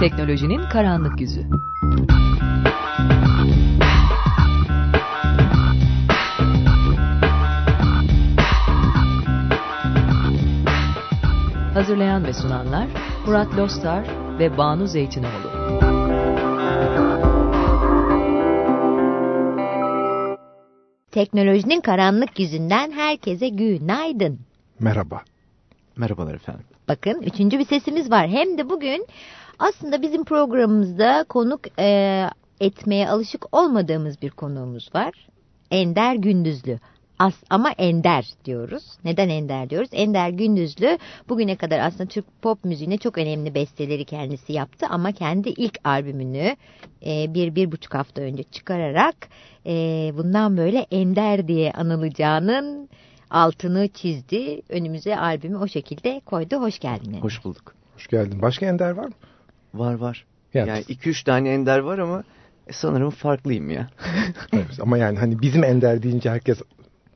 Teknolojinin karanlık yüzü. Hazırlayan ve sunanlar Murat Lostar ve Banu Zeytinoğlu. Teknolojinin karanlık yüzünden herkese günaydın. Merhaba. Merhabalar efendim. Bakın üçüncü bir sesimiz var. Hem de bugün aslında bizim programımızda konuk e, etmeye alışık olmadığımız bir konuğumuz var. Ender Gündüzlü. As ama Ender diyoruz. Neden Ender diyoruz? Ender Gündüzlü bugüne kadar aslında Türk pop müziğine çok önemli besteleri kendisi yaptı ama kendi ilk albümünü e, bir bir buçuk hafta önce çıkararak e, bundan böyle Ender diye anılacağının altını çizdi. Önümüze albümü o şekilde koydu. Hoş geldin. Hoş bulduk. Hoş geldin. Başka Ender var mı? Var var. Yani, Yani 2-3 tane ender var ama sanırım farklıyım ya. evet, ama yani hani bizim Ender deyince herkes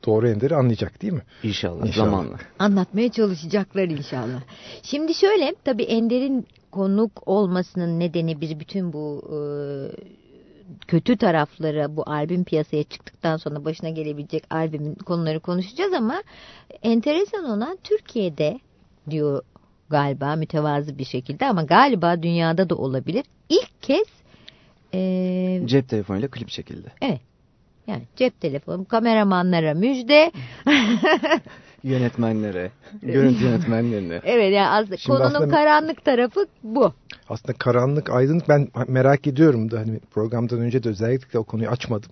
doğru Ender'i anlayacak değil mi? İnşallah, İnşallah. zamanla. Anlatmaya çalışacaklar inşallah. Şimdi şöyle tabii Ender'in konuk olmasının nedeni biz bütün bu e, kötü tarafları bu albüm piyasaya çıktıktan sonra başına gelebilecek albümün konuları konuşacağız ama enteresan olan Türkiye'de diyor galiba mütevazı bir şekilde ama galiba dünyada da olabilir. İlk kez e, Cep telefonuyla klip çekildi. evet yani cep telefonu kameramanlara müjde Yönetmenlere, görüntü yönetmenlerine. Evet yani aslında Şimdi konunun aslında- karanlık tarafı bu. Aslında karanlık, aydınlık ben merak ediyorum da hani programdan önce de özellikle o konuyu açmadım.